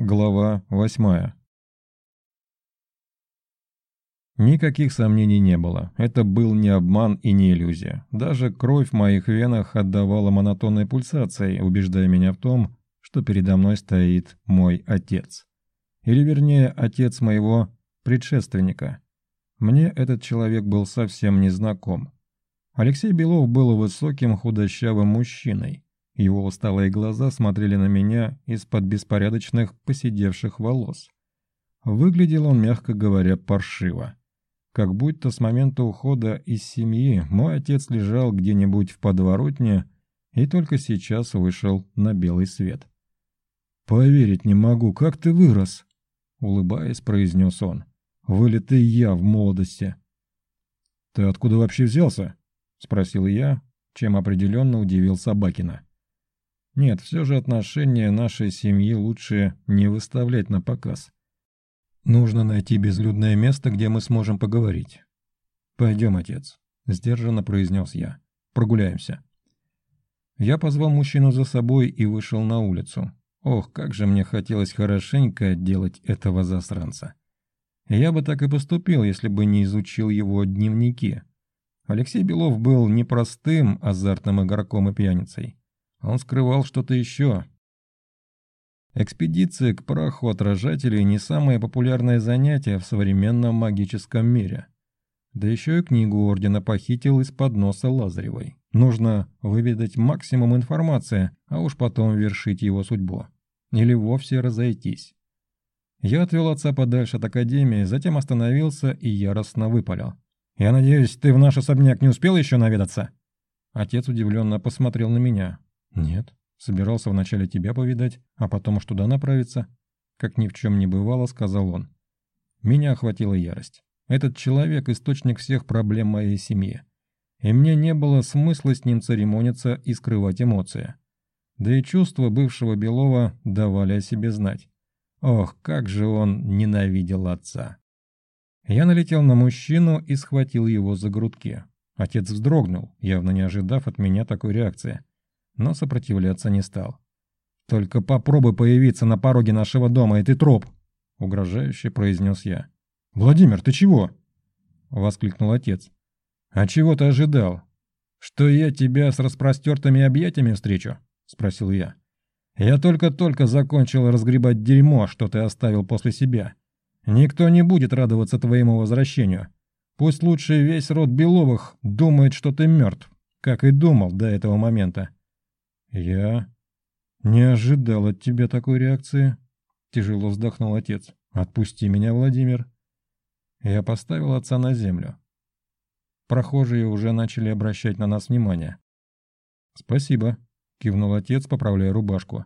Глава восьмая. Никаких сомнений не было. Это был не обман и не иллюзия. Даже кровь в моих венах отдавала монотонной пульсацией, убеждая меня в том, что передо мной стоит мой отец. Или вернее, отец моего предшественника. Мне этот человек был совсем незнаком. Алексей Белов был высоким худощавым мужчиной. Его усталые глаза смотрели на меня из-под беспорядочных поседевших волос. Выглядел он, мягко говоря, паршиво. Как будто с момента ухода из семьи мой отец лежал где-нибудь в подворотне и только сейчас вышел на белый свет. «Поверить не могу, как ты вырос!» — улыбаясь, произнес он. «Вылитый я в молодости!» «Ты откуда вообще взялся?» — спросил я, чем определенно удивил Собакина. Нет, все же отношения нашей семьи лучше не выставлять на показ. Нужно найти безлюдное место, где мы сможем поговорить. «Пойдем, отец», — сдержанно произнес я. «Прогуляемся». Я позвал мужчину за собой и вышел на улицу. Ох, как же мне хотелось хорошенько отделать этого засранца. Я бы так и поступил, если бы не изучил его дневники. Алексей Белов был непростым азартным игроком и пьяницей. Он скрывал что-то еще. Экспедиция к праху отражателей не самое популярное занятие в современном магическом мире. Да еще и книгу Ордена похитил из-под носа Лазаревой. Нужно выведать максимум информации, а уж потом вершить его судьбу. Или вовсе разойтись. Я отвел отца подальше от Академии, затем остановился и яростно выпалил. «Я надеюсь, ты в наш особняк не успел еще наведаться?» Отец удивленно посмотрел на меня. «Нет. Собирался вначале тебя повидать, а потом аж туда направиться». Как ни в чем не бывало, сказал он. Меня охватила ярость. Этот человек – источник всех проблем моей семьи. И мне не было смысла с ним церемониться и скрывать эмоции. Да и чувства бывшего Белова давали о себе знать. Ох, как же он ненавидел отца. Я налетел на мужчину и схватил его за грудки. Отец вздрогнул, явно не ожидав от меня такой реакции но сопротивляться не стал. «Только попробуй появиться на пороге нашего дома, и ты троп!» — угрожающе произнес я. «Владимир, ты чего?» — воскликнул отец. «А чего ты ожидал? Что я тебя с распростертыми объятиями встречу?» — спросил я. «Я только-только закончил разгребать дерьмо, что ты оставил после себя. Никто не будет радоваться твоему возвращению. Пусть лучше весь род Беловых думает, что ты мертв, как и думал до этого момента. «Я не ожидал от тебя такой реакции», — тяжело вздохнул отец. «Отпусти меня, Владимир». Я поставил отца на землю. Прохожие уже начали обращать на нас внимание. «Спасибо», — кивнул отец, поправляя рубашку.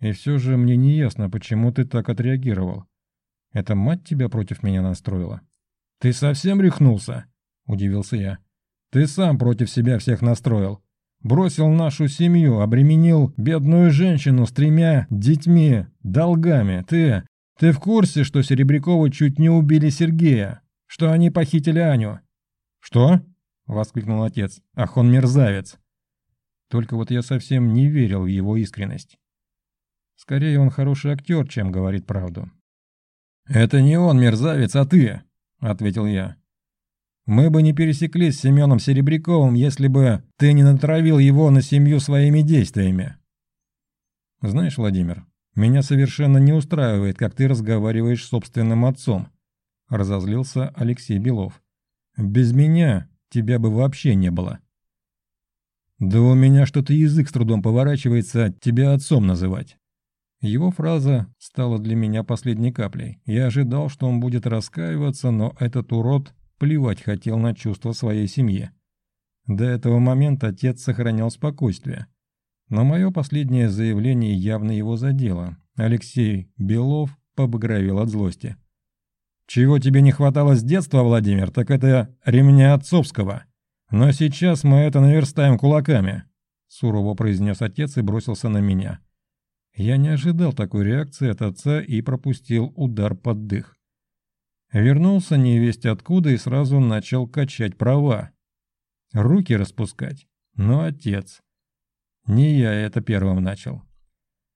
«И все же мне не ясно, почему ты так отреагировал. Это мать тебя против меня настроила?» «Ты совсем рехнулся?» — удивился я. «Ты сам против себя всех настроил. Бросил нашу семью, обременил бедную женщину с тремя детьми, долгами. Ты... Ты в курсе, что Серебряковы чуть не убили Сергея? Что они похитили Аню?» «Что?» — воскликнул отец. «Ах, он мерзавец!» Только вот я совсем не верил в его искренность. Скорее, он хороший актер, чем говорит правду. «Это не он мерзавец, а ты!» — ответил я. Мы бы не пересеклись с Семеном Серебряковым, если бы ты не натравил его на семью своими действиями. Знаешь, Владимир, меня совершенно не устраивает, как ты разговариваешь с собственным отцом. Разозлился Алексей Белов. Без меня тебя бы вообще не было. Да у меня что-то язык с трудом поворачивается тебя отцом называть. Его фраза стала для меня последней каплей. Я ожидал, что он будет раскаиваться, но этот урод плевать хотел на чувства своей семьи. До этого момента отец сохранял спокойствие. Но мое последнее заявление явно его задело. Алексей Белов побагровел от злости. «Чего тебе не хватало с детства, Владимир, так это ремня отцовского. Но сейчас мы это наверстаем кулаками», — сурово произнес отец и бросился на меня. Я не ожидал такой реакции от отца и пропустил удар под дых. Вернулся невесть откуда и сразу начал качать права. Руки распускать. Но отец. Не я это первым начал.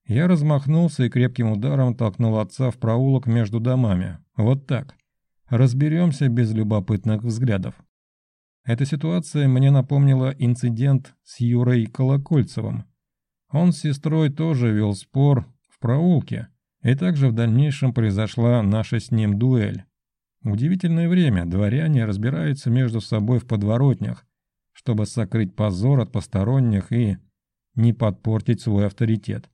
Я размахнулся и крепким ударом толкнул отца в проулок между домами. Вот так. Разберемся без любопытных взглядов. Эта ситуация мне напомнила инцидент с Юрой Колокольцевым. Он с сестрой тоже вел спор в проулке, и также в дальнейшем произошла наша с ним дуэль. Удивительное время, дворяне разбираются между собой в подворотнях, чтобы сокрыть позор от посторонних и не подпортить свой авторитет.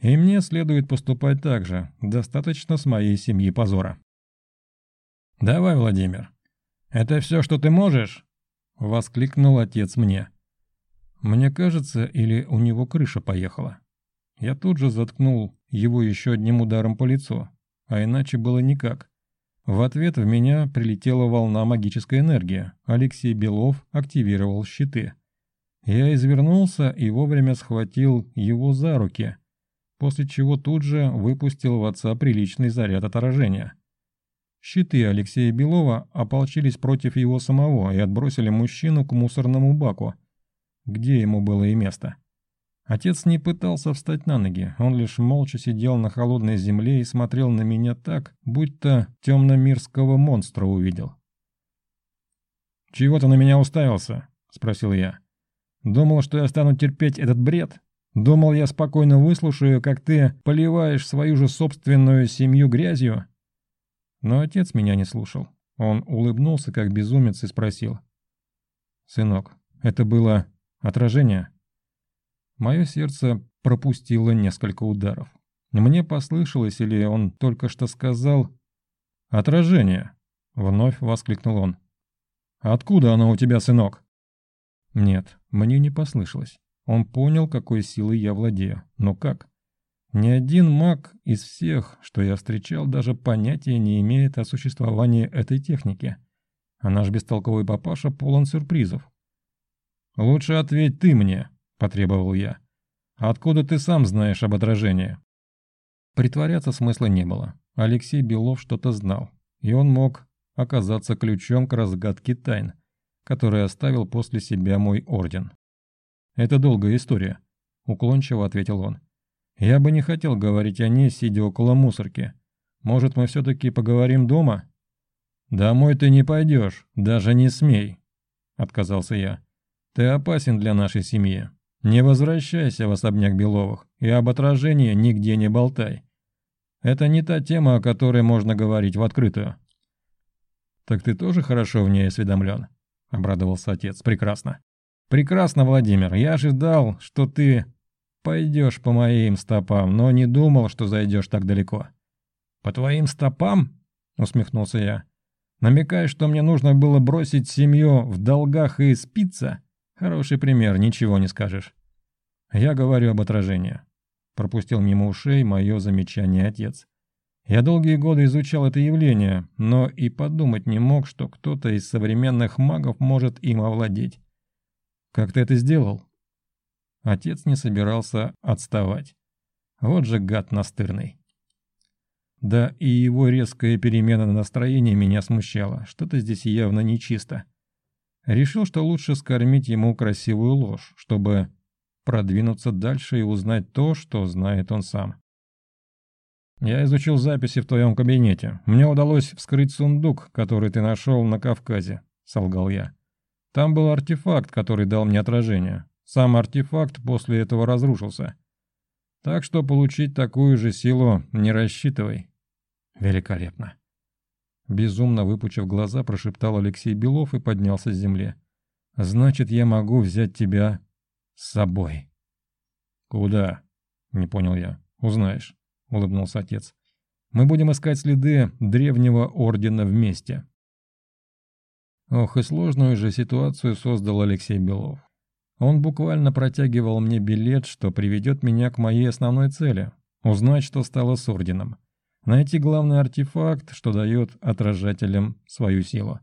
И мне следует поступать так же, достаточно с моей семьи позора. «Давай, Владимир, это все, что ты можешь?» — воскликнул отец мне. Мне кажется, или у него крыша поехала. Я тут же заткнул его еще одним ударом по лицу, а иначе было никак. В ответ в меня прилетела волна магической энергии. Алексей Белов активировал щиты. Я извернулся и вовремя схватил его за руки, после чего тут же выпустил в отца приличный заряд отражения. Щиты Алексея Белова ополчились против его самого и отбросили мужчину к мусорному баку, где ему было и место. Отец не пытался встать на ноги, он лишь молча сидел на холодной земле и смотрел на меня так, будто темно-мирского монстра увидел. «Чего ты на меня уставился?» – спросил я. «Думал, что я стану терпеть этот бред? Думал, я спокойно выслушаю, как ты поливаешь свою же собственную семью грязью?» Но отец меня не слушал. Он улыбнулся, как безумец, и спросил. «Сынок, это было отражение?» Мое сердце пропустило несколько ударов. Мне послышалось, или он только что сказал «Отражение!» — вновь воскликнул он. «Откуда оно у тебя, сынок?» Нет, мне не послышалось. Он понял, какой силой я владею. Но как? Ни один маг из всех, что я встречал, даже понятия не имеет о существовании этой техники. А наш бестолковый папаша полон сюрпризов. «Лучше ответь ты мне», — потребовал я. «Откуда ты сам знаешь об отражении?» Притворяться смысла не было. Алексей Белов что-то знал, и он мог оказаться ключом к разгадке тайн, который оставил после себя мой орден. «Это долгая история», — уклончиво ответил он. «Я бы не хотел говорить о ней, сидя около мусорки. Может, мы все-таки поговорим дома?» «Домой ты не пойдешь, даже не смей», — отказался я. «Ты опасен для нашей семьи. Не возвращайся в особняк Беловых и об отражении нигде не болтай. Это не та тема, о которой можно говорить в открытую. «Так ты тоже хорошо в ней осведомлен?» — обрадовался отец. «Прекрасно». «Прекрасно, Владимир. Я ожидал, что ты пойдешь по моим стопам, но не думал, что зайдешь так далеко». «По твоим стопам?» — усмехнулся я. «Намекаешь, что мне нужно было бросить семью в долгах и спиться?» Хороший пример, ничего не скажешь. Я говорю об отражении. Пропустил мимо ушей мое замечание отец. Я долгие годы изучал это явление, но и подумать не мог, что кто-то из современных магов может им овладеть. Как ты это сделал? Отец не собирался отставать. Вот же гад настырный. Да и его резкая перемена настроения меня смущала. Что-то здесь явно нечисто. Решил, что лучше скормить ему красивую ложь, чтобы продвинуться дальше и узнать то, что знает он сам. «Я изучил записи в твоем кабинете. Мне удалось вскрыть сундук, который ты нашел на Кавказе», — солгал я. «Там был артефакт, который дал мне отражение. Сам артефакт после этого разрушился. Так что получить такую же силу не рассчитывай». «Великолепно», Безумно выпучив глаза, прошептал Алексей Белов и поднялся с земли. «Значит, я могу взять тебя с собой». «Куда?» — не понял я. «Узнаешь», — улыбнулся отец. «Мы будем искать следы древнего ордена вместе». Ох, и сложную же ситуацию создал Алексей Белов. Он буквально протягивал мне билет, что приведет меня к моей основной цели — узнать, что стало с орденом. Найти главный артефакт, что дает отражателям свою силу.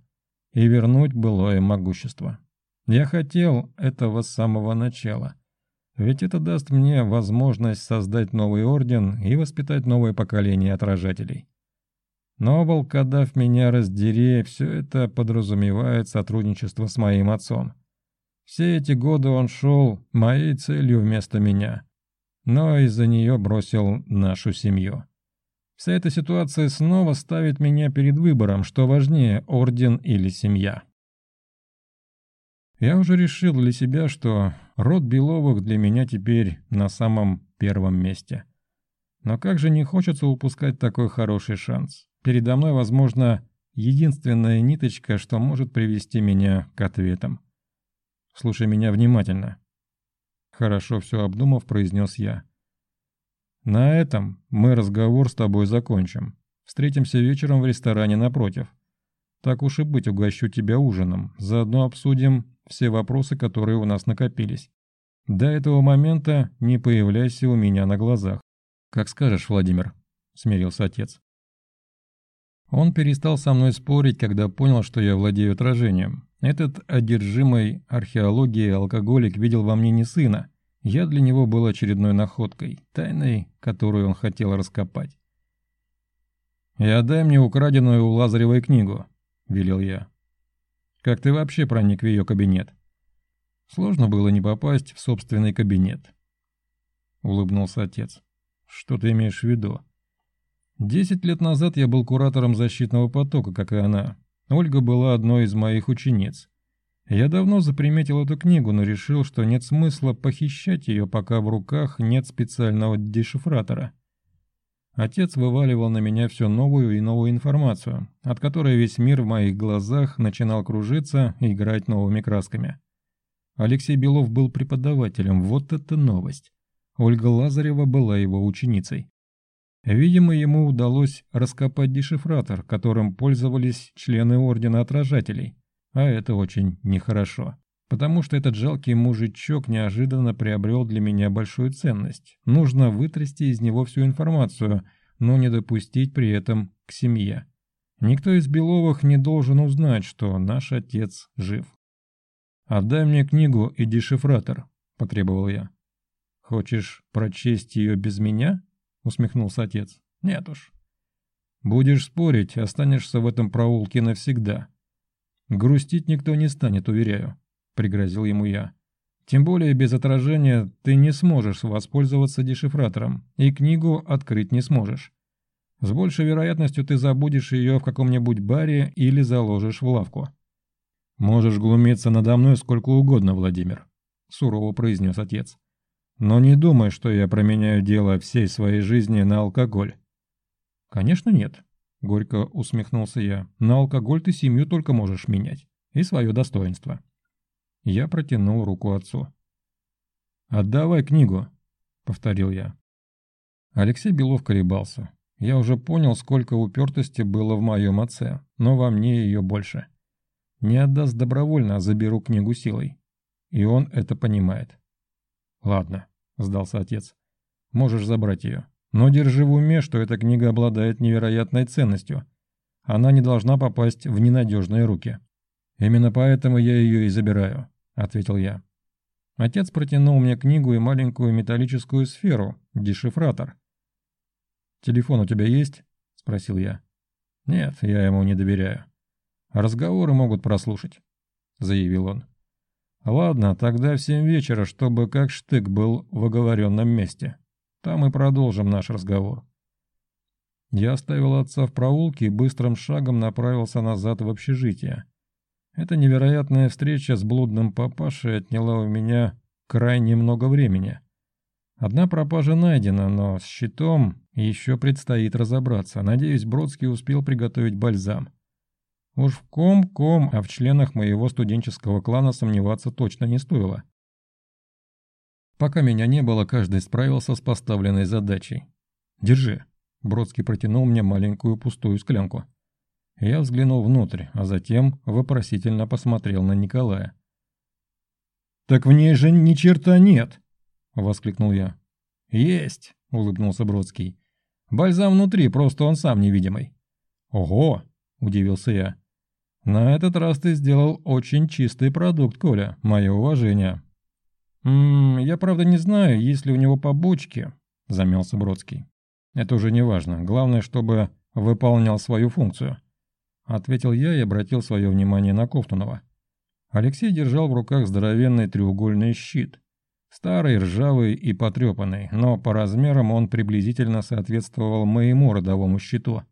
И вернуть былое могущество. Я хотел этого с самого начала. Ведь это даст мне возможность создать новый орден и воспитать новое поколение отражателей. Но, волкодав меня раздери, все это подразумевает сотрудничество с моим отцом. Все эти годы он шел моей целью вместо меня. но из-за нее бросил нашу семью. Вся эта ситуация снова ставит меня перед выбором, что важнее, орден или семья. Я уже решил для себя, что род Беловых для меня теперь на самом первом месте. Но как же не хочется упускать такой хороший шанс. Передо мной, возможно, единственная ниточка, что может привести меня к ответам. Слушай меня внимательно. Хорошо все обдумав, произнес я. На этом мы разговор с тобой закончим. Встретимся вечером в ресторане напротив. Так уж и быть, угощу тебя ужином. Заодно обсудим все вопросы, которые у нас накопились. До этого момента не появляйся у меня на глазах. «Как скажешь, Владимир», — смирился отец. Он перестал со мной спорить, когда понял, что я владею отражением. Этот одержимый археологией алкоголик видел во мне не сына. Я для него был очередной находкой, тайной, которую он хотел раскопать. «И отдай мне украденную у Лазаревой книгу», — велел я. «Как ты вообще проник в ее кабинет?» Сложно было не попасть в собственный кабинет. Улыбнулся отец. «Что ты имеешь в виду?» «Десять лет назад я был куратором защитного потока, как и она. Ольга была одной из моих учениц. Я давно заприметил эту книгу, но решил, что нет смысла похищать ее, пока в руках нет специального дешифратора. Отец вываливал на меня все новую и новую информацию, от которой весь мир в моих глазах начинал кружиться и играть новыми красками. Алексей Белов был преподавателем, вот это новость. Ольга Лазарева была его ученицей. Видимо, ему удалось раскопать дешифратор, которым пользовались члены Ордена Отражателей. А это очень нехорошо. Потому что этот жалкий мужичок неожиданно приобрел для меня большую ценность. Нужно вытрясти из него всю информацию, но не допустить при этом к семье. Никто из Беловых не должен узнать, что наш отец жив. «Отдай мне книгу и дешифратор», — потребовал я. «Хочешь прочесть ее без меня?» — усмехнулся отец. «Нет уж. Будешь спорить, останешься в этом проулке навсегда. Грустить никто не станет, уверяю», — пригрозил ему я. «Тем более без отражения ты не сможешь воспользоваться дешифратором, и книгу открыть не сможешь. С большей вероятностью ты забудешь ее в каком-нибудь баре или заложишь в лавку». «Можешь глумиться надо мной сколько угодно, Владимир», — сурово произнес отец. Но не думай, что я променяю дело всей своей жизни на алкоголь. Конечно, нет, горько усмехнулся я. На алкоголь ты семью только можешь менять. И свое достоинство. Я протянул руку отцу. «Отдавай книгу», — повторил я. Алексей Белов колебался. Я уже понял, сколько упертости было в моем отце, но во мне ее больше. Не отдаст добровольно, а заберу книгу силой. И он это понимает. «Ладно», — сдался отец. «Можешь забрать ее. Но держи в уме, что эта книга обладает невероятной ценностью. Она не должна попасть в ненадежные руки. Именно поэтому я ее и забираю», — ответил я. Отец протянул мне книгу и маленькую металлическую сферу, дешифратор. «Телефон у тебя есть?» — спросил я. «Нет, я ему не доверяю. Разговоры могут прослушать», — заявил он. Ладно, тогда в семь вечера, чтобы как штык был в оговоренном месте. Там и продолжим наш разговор. Я оставил отца в проулке и быстрым шагом направился назад в общежитие. Эта невероятная встреча с блудным папашей отняла у меня крайне много времени. Одна пропажа найдена, но с щитом еще предстоит разобраться. Надеюсь, Бродский успел приготовить бальзам. Уж в ком-ком, а в членах моего студенческого клана сомневаться точно не стоило. Пока меня не было, каждый справился с поставленной задачей. «Держи», — Бродский протянул мне маленькую пустую склянку. Я взглянул внутрь, а затем вопросительно посмотрел на Николая. «Так в ней же ни черта нет!» — воскликнул я. «Есть!» — улыбнулся Бродский. «Бальзам внутри, просто он сам невидимый». «Ого!» — удивился я. «На этот раз ты сделал очень чистый продукт, Коля. Мое уважение». «Ммм, я правда не знаю, есть ли у него побочки», — замялся Бродский. «Это уже не важно. Главное, чтобы выполнял свою функцию», — ответил я и обратил свое внимание на Кофтунова. Алексей держал в руках здоровенный треугольный щит. Старый, ржавый и потрепанный, но по размерам он приблизительно соответствовал моему родовому щиту.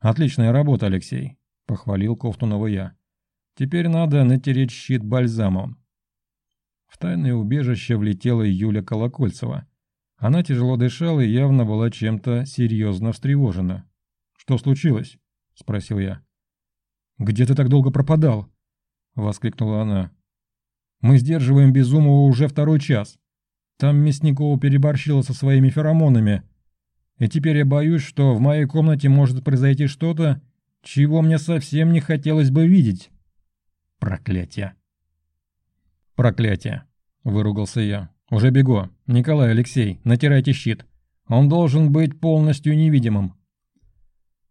«Отличная работа, Алексей», — похвалил Ковтунова я. «Теперь надо натереть щит бальзамом». В тайное убежище влетела Юля Колокольцева. Она тяжело дышала и явно была чем-то серьезно встревожена. «Что случилось?» – спросил я. «Где ты так долго пропадал?» – воскликнула она. «Мы сдерживаем Безумова уже второй час. Там Мясникова переборщила со своими феромонами. И теперь я боюсь, что в моей комнате может произойти что-то, чего мне совсем не хотелось бы видеть. Проклятие!» «Проклятие!» – выругался я. «Уже бегу. Николай Алексей, натирайте щит. Он должен быть полностью невидимым».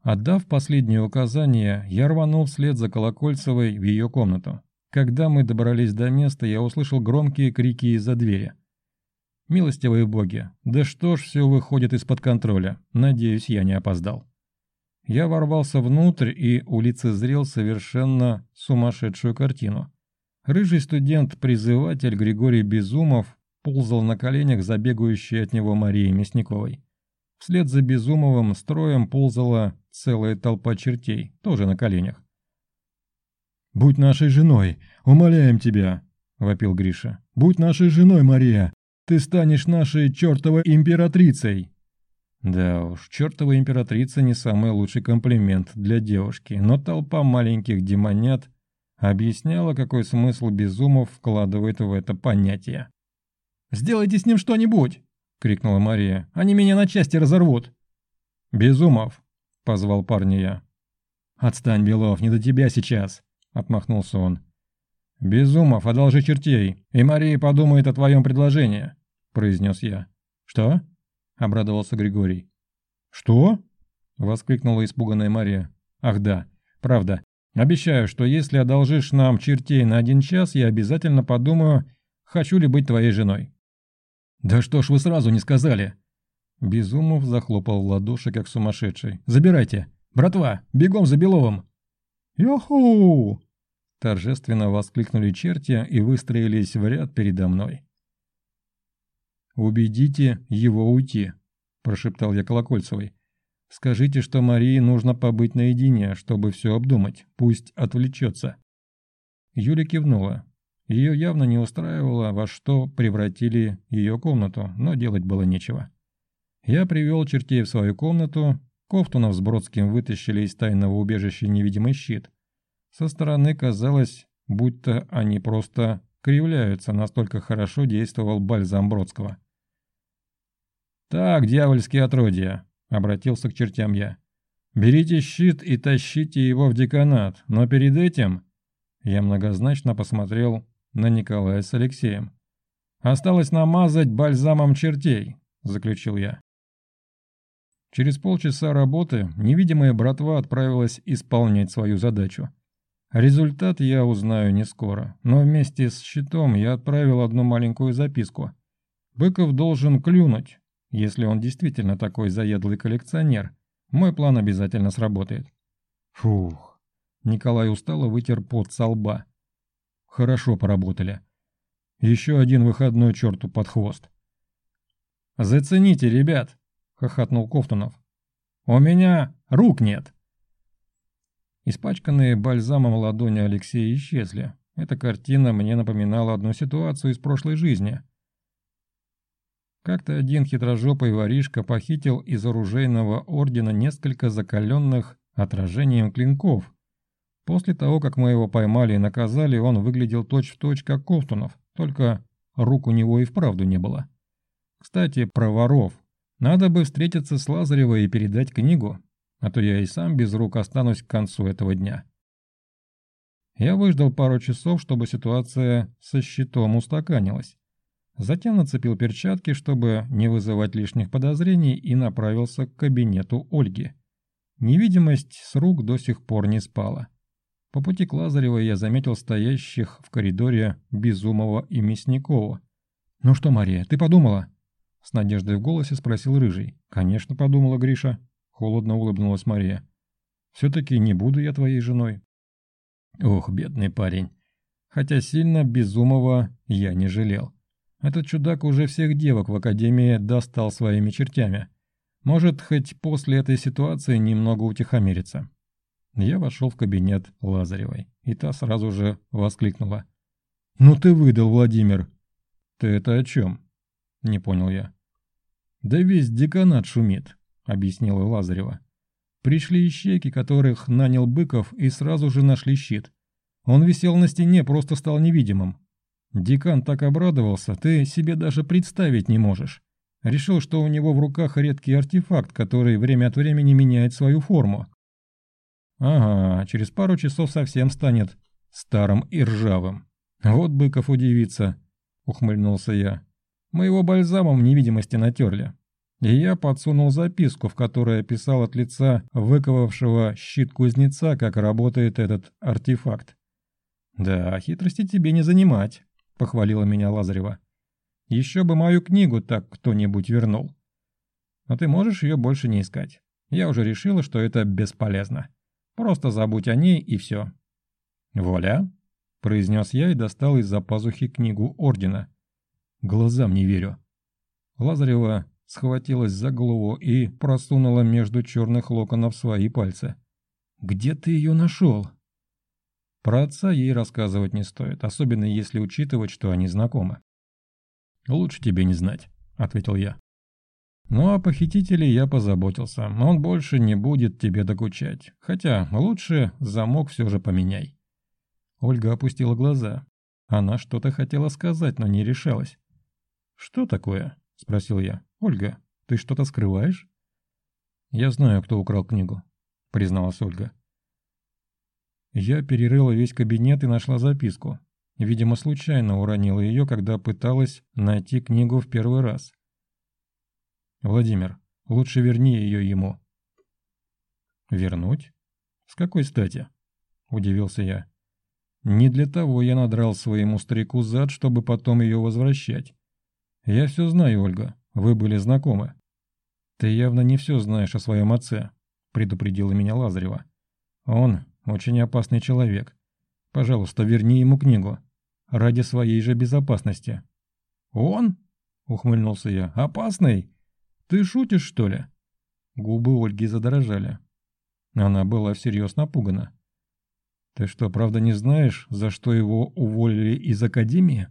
Отдав последнее указание, я рванул вслед за Колокольцевой в ее комнату. Когда мы добрались до места, я услышал громкие крики из-за двери. «Милостивые боги, да что ж все выходит из-под контроля. Надеюсь, я не опоздал». Я ворвался внутрь и улицезрел совершенно сумасшедшую картину. Рыжий студент-призыватель Григорий Безумов ползал на коленях за бегающей от него Марией Мясниковой. Вслед за Безумовым строем ползала целая толпа чертей, тоже на коленях. «Будь нашей женой, умоляем тебя!» — вопил Гриша. «Будь нашей женой, Мария! Ты станешь нашей чертовой императрицей!» Да уж, чертова императрица не самый лучший комплимент для девушки, но толпа маленьких демонят объясняла, какой смысл Безумов вкладывает в это понятие. «Сделайте с ним что-нибудь!» — крикнула Мария. «Они меня на части разорвут!» «Безумов!» — позвал парня я. «Отстань, Белов, не до тебя сейчас!» — отмахнулся он. «Безумов, одолжи чертей, и Мария подумает о твоем предложении», — произнес я. «Что?» — обрадовался Григорий. «Что?» — воскликнула испуганная Мария. «Ах да, правда, Обещаю, что если одолжишь нам чертей на один час, я обязательно подумаю, хочу ли быть твоей женой». «Да что ж вы сразу не сказали?» Безумов захлопал в ладоши, как сумасшедший. «Забирайте! Братва, бегом за Беловым!» «Йоху!» Торжественно воскликнули черти и выстроились в ряд передо мной. «Убедите его уйти», – прошептал я Колокольцевой. Скажите, что Марии нужно побыть наедине, чтобы все обдумать. Пусть отвлечется». Юля кивнула. Ее явно не устраивало, во что превратили ее комнату, но делать было нечего. Я привел чертей в свою комнату, Кофтунов с Бродским вытащили из тайного убежища невидимый щит. Со стороны казалось, будто они просто кривляются, настолько хорошо действовал бальзам Бродского. «Так, дьявольские отродья, — обратился к чертям я. «Берите щит и тащите его в деканат, но перед этим...» Я многозначно посмотрел на Николая с Алексеем. «Осталось намазать бальзамом чертей», — заключил я. Через полчаса работы невидимая братва отправилась исполнять свою задачу. Результат я узнаю не скоро, но вместе с щитом я отправил одну маленькую записку. Быков должен клюнуть, если он действительно такой заядлый коллекционер, мой план обязательно сработает. Фух. Николай устало вытер пот со лба. Хорошо поработали. Еще один выходной черту под хвост. «Зацените, ребят!» — хохотнул Ковтунов. «У меня рук нет!» Испачканные бальзамом ладони Алексея исчезли. Эта картина мне напоминала одну ситуацию из прошлой жизни — как-то один хитрожопый воришка похитил из оружейного ордена несколько закаленных отражением клинков. После того, как мы его поймали и наказали, он выглядел точь-в-точь, точь, как Ковтунов, только рук у него и вправду не было. Кстати, про воров. Надо бы встретиться с Лазаревой и передать книгу, а то я и сам без рук останусь к концу этого дня. Я выждал пару часов, чтобы ситуация со щитом устаканилась. Затем нацепил перчатки, чтобы не вызывать лишних подозрений, и направился к кабинету Ольги. Невидимость с рук до сих пор не спала. По пути к Лазаревой я заметил стоящих в коридоре Безумова и Мясникова. «Ну что, Мария, ты подумала?» С надеждой в голосе спросил Рыжий. «Конечно, подумала Гриша», — холодно улыбнулась Мария. «Все-таки не буду я твоей женой». Ох, бедный парень. Хотя сильно Безумова я не жалел. Этот чудак уже всех девок в академии достал своими чертями. Может, хоть после этой ситуации немного утихомириться. Я вошел в кабинет Лазаревой, и та сразу же воскликнула. «Ну ты выдал, Владимир!» «Ты это о чем?» – не понял я. «Да весь деканат шумит», – объяснила Лазарева. Пришли ищейки, которых нанял Быков, и сразу же нашли щит. Он висел на стене, просто стал невидимым. Декан так обрадовался, ты себе даже представить не можешь. Решил, что у него в руках редкий артефакт, который время от времени меняет свою форму. Ага, через пару часов совсем станет старым и ржавым. Вот Быков удивится, ухмыльнулся я. Мы его бальзамом невидимости натерли. И я подсунул записку, в которой описал от лица выковавшего щит кузнеца, как работает этот артефакт. «Да, хитрости тебе не занимать», — похвалила меня Лазарева. «Еще бы мою книгу так кто-нибудь вернул. Но ты можешь ее больше не искать. Я уже решила, что это бесполезно. Просто забудь о ней и все». «Воля?» — произнес я и достал из-за пазухи книгу Ордена. «Глазам не верю». Лазарева схватилась за голову и просунула между черных локонов свои пальцы. «Где ты ее нашел?» Про отца ей рассказывать не стоит, особенно если учитывать, что они знакомы. «Лучше тебе не знать», — ответил я. «Ну, о похитителе я позаботился. Он больше не будет тебе докучать. Хотя лучше замок все же поменяй». Ольга опустила глаза. Она что-то хотела сказать, но не решалась. «Что такое?» — спросил я. «Ольга, ты что-то скрываешь?» «Я знаю, кто украл книгу», — призналась Ольга. Я перерыла весь кабинет и нашла записку. Видимо, случайно уронила ее, когда пыталась найти книгу в первый раз. «Владимир, лучше верни ее ему». «Вернуть? С какой стати?» – удивился я. «Не для того я надрал своему старику зад, чтобы потом ее возвращать. Я все знаю, Ольга, вы были знакомы». «Ты явно не все знаешь о своем отце», – предупредила меня Лазарева. «Он очень опасный человек. Пожалуйста, верни ему книгу. Ради своей же безопасности». «Он?» — ухмыльнулся я. «Опасный? Ты шутишь, что ли?» Губы Ольги задрожали. Она была всерьез напугана. «Ты что, правда не знаешь, за что его уволили из академии?»